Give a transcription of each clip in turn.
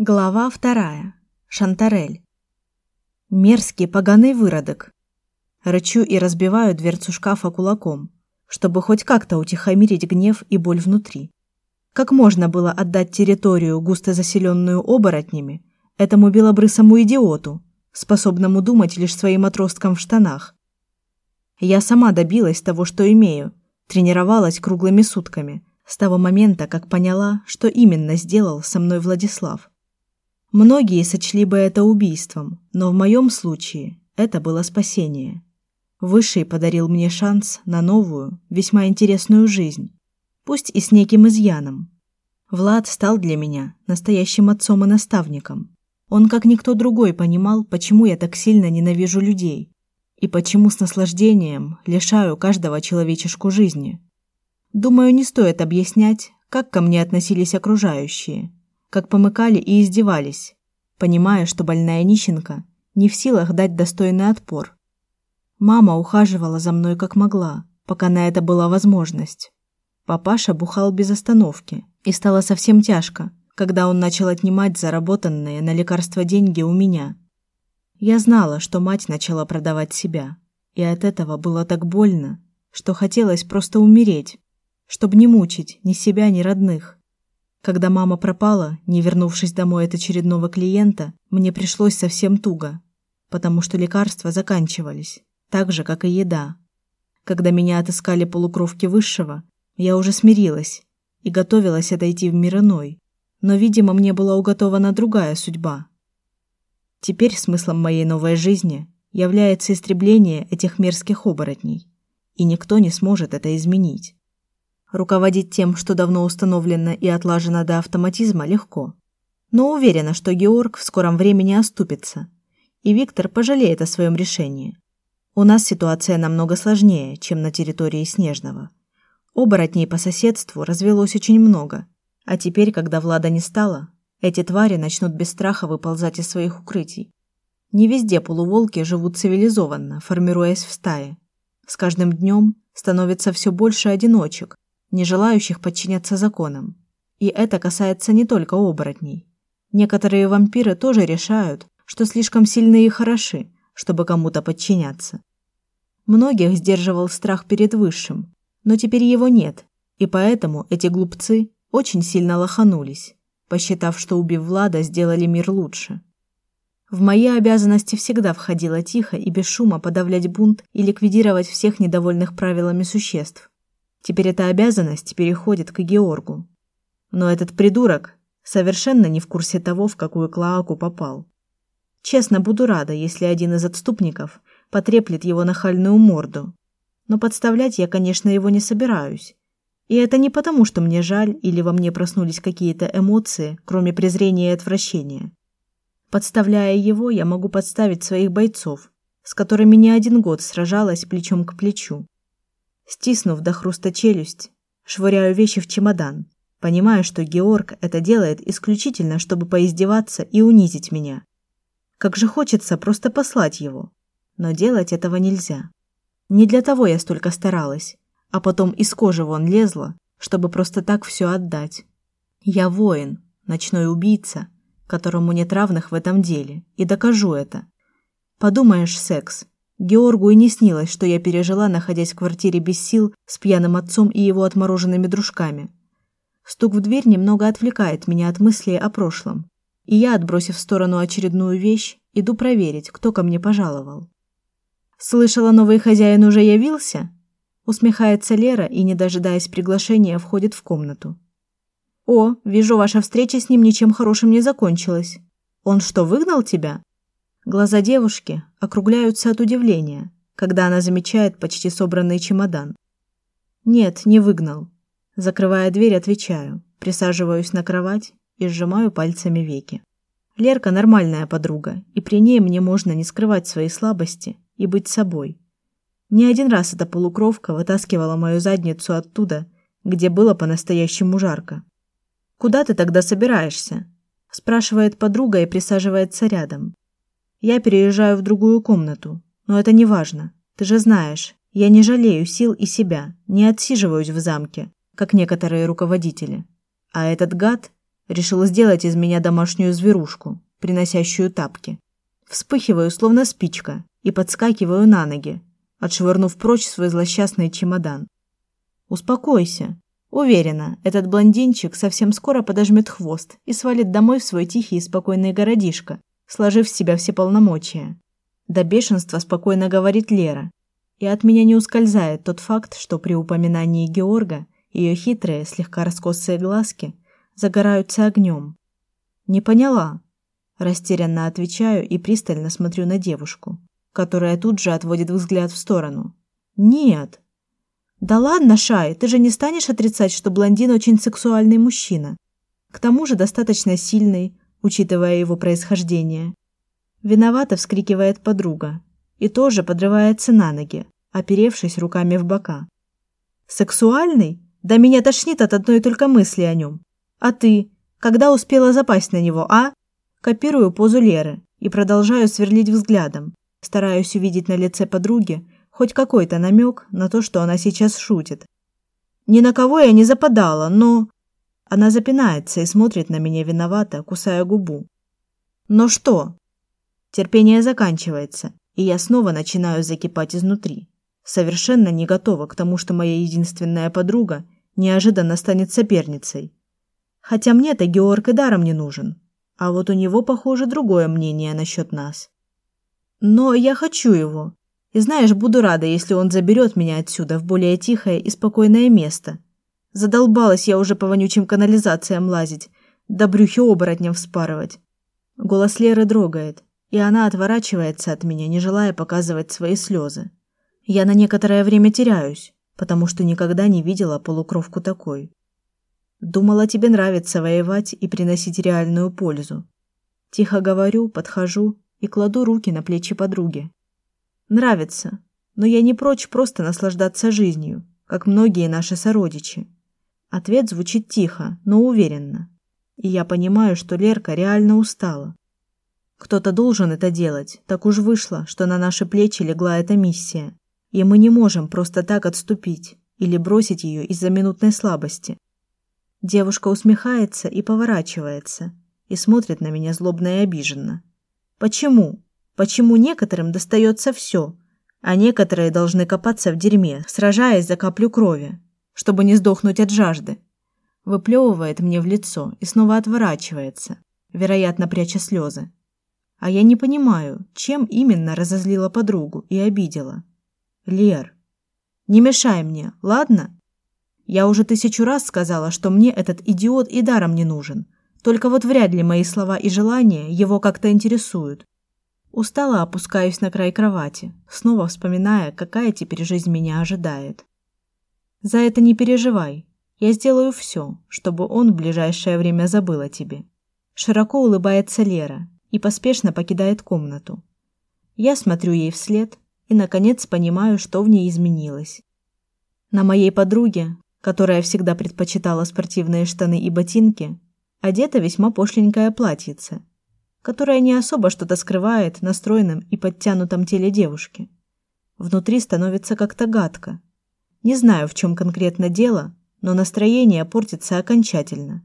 Глава вторая. Шантарель. Мерзкий поганый выродок. Рычу и разбиваю дверцу шкафа кулаком, чтобы хоть как-то утихомирить гнев и боль внутри. Как можно было отдать территорию, густо заселенную оборотнями, этому белобрысому идиоту, способному думать лишь своим отростком в штанах? Я сама добилась того, что имею, тренировалась круглыми сутками, с того момента, как поняла, что именно сделал со мной Владислав. Многие сочли бы это убийством, но в моем случае это было спасение. Высший подарил мне шанс на новую, весьма интересную жизнь, пусть и с неким изъяном. Влад стал для меня настоящим отцом и наставником. Он, как никто другой, понимал, почему я так сильно ненавижу людей и почему с наслаждением лишаю каждого человечешку жизни. Думаю, не стоит объяснять, как ко мне относились окружающие как помыкали и издевались, понимая, что больная нищенка не в силах дать достойный отпор. Мама ухаживала за мной как могла, пока на это была возможность. Папаша бухал без остановки, и стало совсем тяжко, когда он начал отнимать заработанные на лекарства деньги у меня. Я знала, что мать начала продавать себя, и от этого было так больно, что хотелось просто умереть, чтобы не мучить ни себя, ни родных. Когда мама пропала, не вернувшись домой от очередного клиента, мне пришлось совсем туго, потому что лекарства заканчивались, так же, как и еда. Когда меня отыскали полукровки высшего, я уже смирилась и готовилась отойти в мир иной, но, видимо, мне была уготована другая судьба. Теперь смыслом моей новой жизни является истребление этих мерзких оборотней, и никто не сможет это изменить. Руководить тем, что давно установлено и отлажено до автоматизма, легко. Но уверена, что Георг в скором времени оступится, и Виктор пожалеет о своем решении. У нас ситуация намного сложнее, чем на территории Снежного. Оборотней по соседству развелось очень много, а теперь, когда Влада не стало, эти твари начнут без страха выползать из своих укрытий. Не везде полуволки живут цивилизованно, формируясь в стаи. С каждым днем становится все больше одиночек, не желающих подчиняться законам. И это касается не только оборотней. Некоторые вампиры тоже решают, что слишком сильны и хороши, чтобы кому-то подчиняться. Многих сдерживал страх перед высшим, но теперь его нет, и поэтому эти глупцы очень сильно лоханулись, посчитав, что убив Влада, сделали мир лучше. В мои обязанности всегда входило тихо и без шума подавлять бунт и ликвидировать всех недовольных правилами существ. Теперь эта обязанность переходит к Георгу. Но этот придурок совершенно не в курсе того, в какую клоаку попал. Честно, буду рада, если один из отступников потреплет его нахальную морду. Но подставлять я, конечно, его не собираюсь. И это не потому, что мне жаль или во мне проснулись какие-то эмоции, кроме презрения и отвращения. Подставляя его, я могу подставить своих бойцов, с которыми не один год сражалась плечом к плечу. Стиснув до хруста челюсть, швыряю вещи в чемодан, понимая, что Георг это делает исключительно, чтобы поиздеваться и унизить меня. Как же хочется просто послать его, но делать этого нельзя. Не для того я столько старалась, а потом из кожи вон лезла, чтобы просто так все отдать. Я воин, ночной убийца, которому нет равных в этом деле, и докажу это. Подумаешь, секс, Георгу и не снилось, что я пережила, находясь в квартире без сил с пьяным отцом и его отмороженными дружками. Стук в дверь немного отвлекает меня от мыслей о прошлом, и я, отбросив в сторону очередную вещь, иду проверить, кто ко мне пожаловал. Слышала, новый хозяин уже явился? Усмехается Лера и, не дожидаясь приглашения, входит в комнату. О, вижу, ваша встреча с ним ничем хорошим не закончилась. Он что, выгнал тебя? Глаза девушки округляются от удивления, когда она замечает почти собранный чемодан. Нет, не выгнал. Закрывая дверь, отвечаю, присаживаюсь на кровать и сжимаю пальцами веки. Лерка нормальная подруга, и при ней мне можно не скрывать свои слабости и быть собой. Не один раз эта полукровка вытаскивала мою задницу оттуда, где было по-настоящему жарко. Куда ты тогда собираешься? спрашивает подруга и присаживается рядом. Я переезжаю в другую комнату, но это не важно. Ты же знаешь, я не жалею сил и себя, не отсиживаюсь в замке, как некоторые руководители. А этот гад Решил сделать из меня домашнюю зверушку, приносящую тапки. Вспыхиваю, словно спичка, и подскакиваю на ноги, отшвырнув прочь свой злосчастный чемодан. Успокойся. Уверена, этот блондинчик совсем скоро подожмет хвост и свалит домой в свой тихий и спокойный городишко, сложив в себя все полномочия. До бешенства спокойно говорит Лера, и от меня не ускользает тот факт, что при упоминании Георга ее хитрые, слегка раскосые глазки загораются огнем. Не поняла, растерянно отвечаю и пристально смотрю на девушку, которая тут же отводит взгляд в сторону. Нет. Да ладно, Шай, ты же не станешь отрицать, что блондин очень сексуальный мужчина. К тому же достаточно сильный, учитывая его происхождение. Виновато вскрикивает подруга и тоже подрывается на ноги, оперевшись руками в бока. Сексуальный? Да меня тошнит от одной только мысли о нем. А ты, когда успела запасть на него, а? Копирую позу Леры и продолжаю сверлить взглядом, стараюсь увидеть на лице подруги хоть какой-то намек на то, что она сейчас шутит. Ни на кого я не западала, но она запинается и смотрит на меня виновато, кусая губу. Но что? Терпение заканчивается, и я снова начинаю закипать изнутри. Совершенно не готова к тому, что моя единственная подруга неожиданно станет соперницей. Хотя мне-то Георг и даром не нужен. А вот у него, похоже, другое мнение насчет нас. Но я хочу его. И знаешь, буду рада, если он заберет меня отсюда в более тихое и спокойное место. Задолбалась я уже по вонючим канализациям лазить, да брюхи оборотням вспарывать. Голос Леры дрогает, и она отворачивается от меня, не желая показывать свои слезы. Я на некоторое время теряюсь, потому что никогда не видела полукровку такой. Думала, тебе нравится воевать и приносить реальную пользу. Тихо говорю, подхожу и кладу руки на плечи подруги. Нравится, но я не прочь просто наслаждаться жизнью, как многие наши сородичи. Ответ звучит тихо, но уверенно. И я понимаю, что Лерка реально устала. Кто-то должен это делать. Так уж вышло, что на наши плечи легла эта миссия, и мы не можем просто так отступить или бросить ее из-за минутной слабости. Девушка усмехается и поворачивается и смотрит на меня злобно и обиженно. Почему? Почему некоторым достается все, а некоторые должны копаться в дерьме, сражаясь за каплю крови, чтобы не сдохнуть от жажды? Выплевывает мне в лицо и снова отворачивается, вероятно, пряча слезы. А я не понимаю, чем именно разозлила подругу и обидела. Лер, не мешай мне, ладно? Я уже тысячу раз сказала, что мне этот идиот и даром не нужен. Только вот вряд ли мои слова и желания его как-то интересуют. Устала опускаюсь на край кровати, снова вспоминая, какая теперь жизнь меня ожидает. За это не переживай. Я сделаю все, чтобы он в ближайшее время забыл о тебе. Широко улыбается Лера и поспешно покидает комнату. Я смотрю ей вслед и наконец понимаю, что в ней изменилось. На моей подруге которая всегда предпочитала спортивные штаны и ботинки, одета весьма пошленькое платьице, которое не особо что-то скрывает на стройном и подтянутом теле девушки. Внутри становится как-то гадко. Не знаю, в чем конкретно дело, но настроение портится окончательно.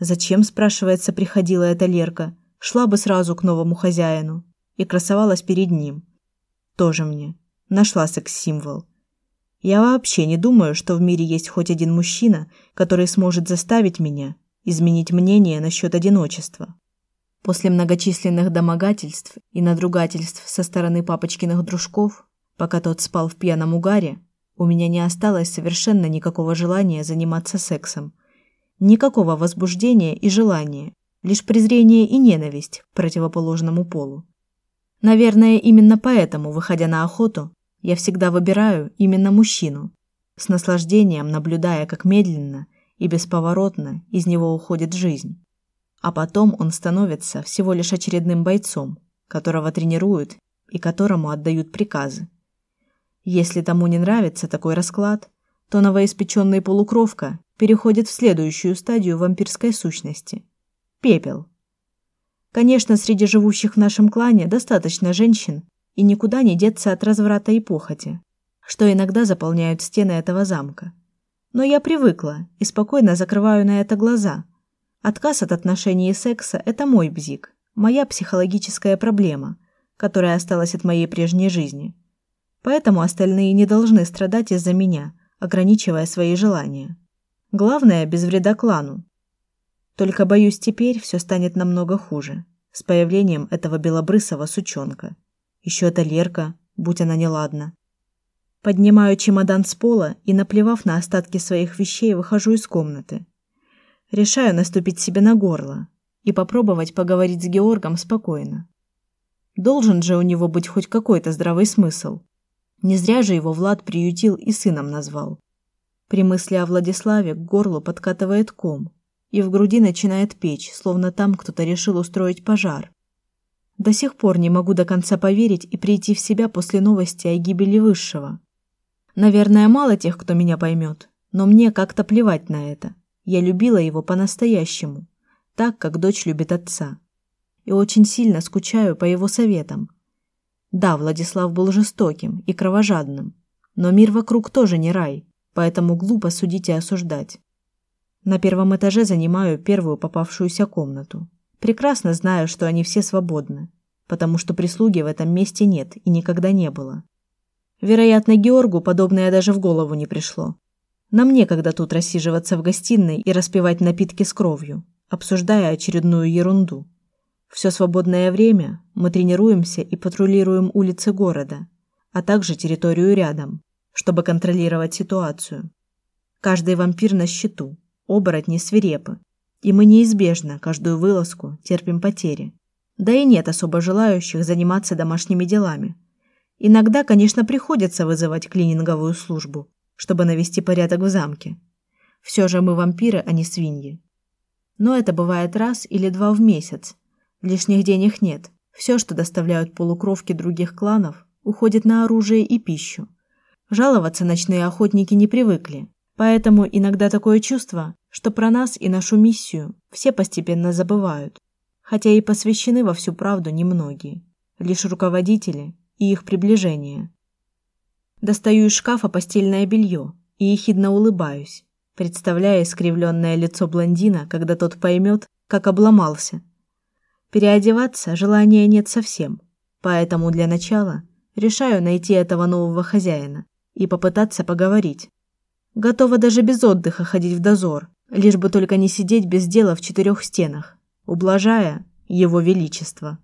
Зачем, спрашивается, приходила эта Лерка? Шла бы сразу к новому хозяину и красовалась перед ним. Тоже мне. Нашла секс-символ. Я вообще не думаю, что в мире есть хоть один мужчина, который сможет заставить меня изменить мнение насчет одиночества. После многочисленных домогательств и надругательств со стороны папочкиных дружков, пока тот спал в пьяном угаре, у меня не осталось совершенно никакого желания заниматься сексом. Никакого возбуждения и желания, лишь презрение и ненависть к противоположному полу. Наверное, именно поэтому, выходя на охоту, я всегда выбираю именно мужчину, с наслаждением наблюдая, как медленно и бесповоротно из него уходит жизнь. А потом он становится всего лишь очередным бойцом, которого тренируют и которому отдают приказы. Если тому не нравится такой расклад, то новоиспеченный полукровка переходит в следующую стадию вампирской сущности пепел. Конечно, среди живущих в нашем клане достаточно женщин, и никуда не деться от разврата и похоти, что иногда заполняют стены этого замка. Но я привыкла и спокойно закрываю на это глаза, Отказ от отношений и секса – это мой бзик, моя психологическая проблема, которая осталась от моей прежней жизни. Поэтому остальные не должны страдать из-за меня, ограничивая свои желания. Главное – без вреда клану. Только, боюсь, теперь все станет намного хуже, с появлением этого белобрысого сучонка. Еще эта Лерка, будь она неладна. Поднимаю чемодан с пола и, наплевав на остатки своих вещей, выхожу из комнаты. Решаю наступить себе на горло и попробовать поговорить с Георгом спокойно. Должен же у него быть хоть какой-то здравый смысл. Не зря же его Влад приютил и сыном назвал. При мысли о Владиславе к горлу подкатывает ком, и в груди начинает печь, словно там кто-то решил устроить пожар. До сих пор не могу до конца поверить и прийти в себя после новости о гибели Высшего. Наверное, мало тех, кто меня поймет, но мне как-то плевать на это. Я любила его по-настоящему, так, как дочь любит отца. И очень сильно скучаю по его советам. Да, Владислав был жестоким и кровожадным, но мир вокруг тоже не рай, поэтому глупо судить и осуждать. На первом этаже занимаю первую попавшуюся комнату. Прекрасно знаю, что они все свободны, потому что прислуги в этом месте нет и никогда не было. Вероятно, Георгу подобное даже в голову не пришло. Нам некогда тут рассиживаться в гостиной и распивать напитки с кровью, обсуждая очередную ерунду. Все свободное время мы тренируемся и патрулируем улицы города, а также территорию рядом, чтобы контролировать ситуацию. Каждый вампир на счету, оборотни свирепы, и мы неизбежно каждую вылазку терпим потери. Да и нет особо желающих заниматься домашними делами – Иногда, конечно, приходится вызывать клининговую службу, чтобы навести порядок в замке. Все же мы вампиры, а не свиньи. Но это бывает раз или два в месяц. Лишних денег нет. Все, что доставляют полукровки других кланов, уходит на оружие и пищу. Жаловаться ночные охотники не привыкли, поэтому иногда такое чувство, что про нас и нашу миссию все постепенно забывают, хотя и посвящены во всю правду немногие. Лишь руководители и их приближение. Достаю из шкафа постельное белье и ехидно улыбаюсь, представляя искривленное лицо блондина, когда тот поймет, как обломался. Переодеваться желания нет совсем, поэтому для начала решаю найти этого нового хозяина и попытаться поговорить. Готова даже без отдыха ходить в дозор, лишь бы только не сидеть без дела в четырех стенах, ублажая его величество.